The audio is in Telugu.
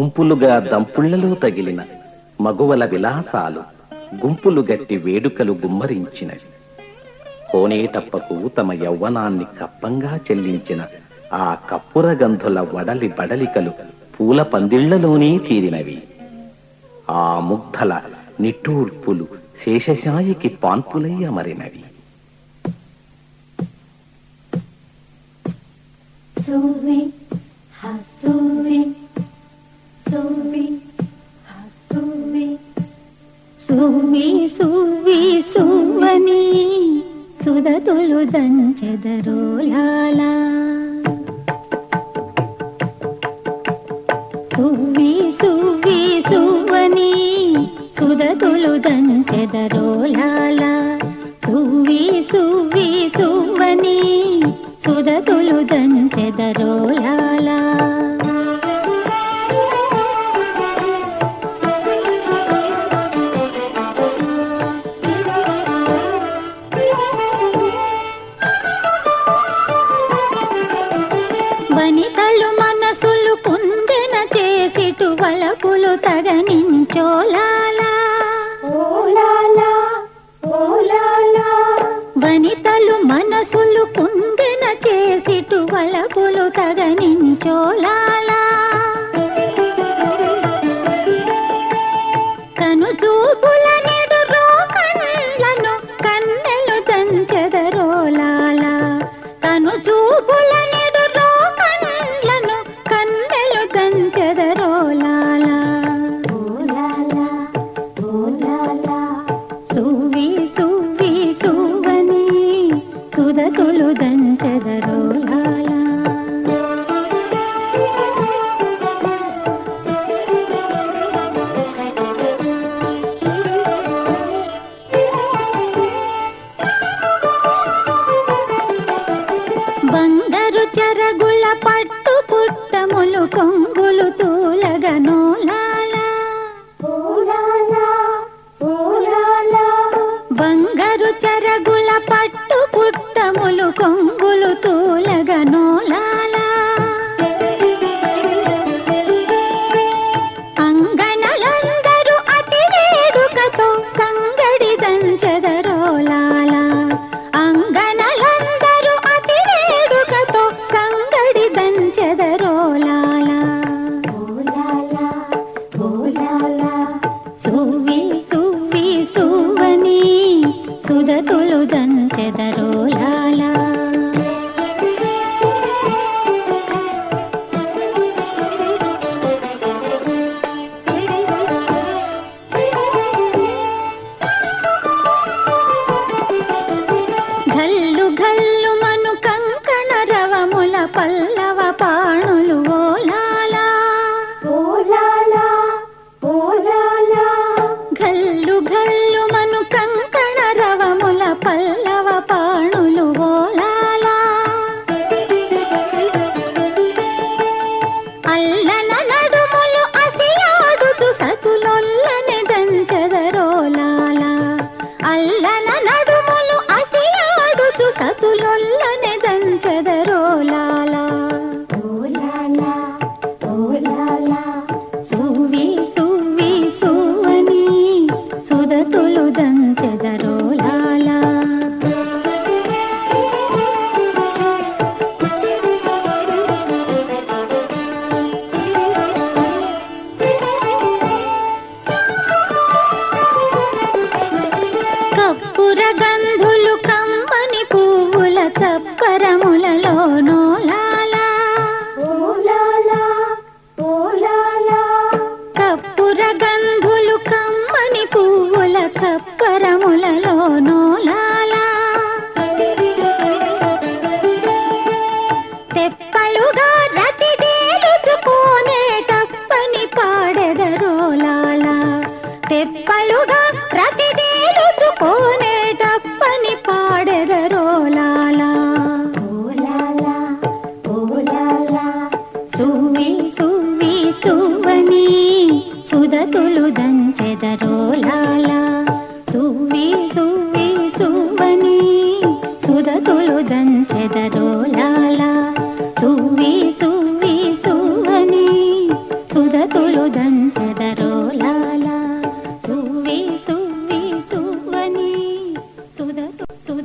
గుంపులుగా దంపుళ్ళలో తగిలిన మగువల విలాసాలు గుంపులు గట్టి వేడుకలు గుమ్మరించినవి. కోనేటప్పకు తమ యవ్వనాన్ని కప్పంగా చెల్లించిన ఆ కప్పుర గంధుల వడలి బడలికలు పూల పందిళ్ళలోనే తీరినవి. ఆ ముగ్ధల నిట్టూర్పులు శేషశాయికి పాన్పులై అమరినవి. Suvi, సువి సువి సువని సుదతులు దంచెదరో సువ్వి సువి సువి సువని సుదతులు దంచెదరో సువ్వి సువి సువి సువని సుదతులు దంచెదరో వలపులు తగనించోలాలా. వనితలు మనసులు కుందెన చేసిటు వలపులు తగనించోలాలా. కొంగులు తూలగనోలా cosas. నోలాలా కప్పుర గంధులు కమ్మని పువ్వుల చప్పరములలో సుదతులు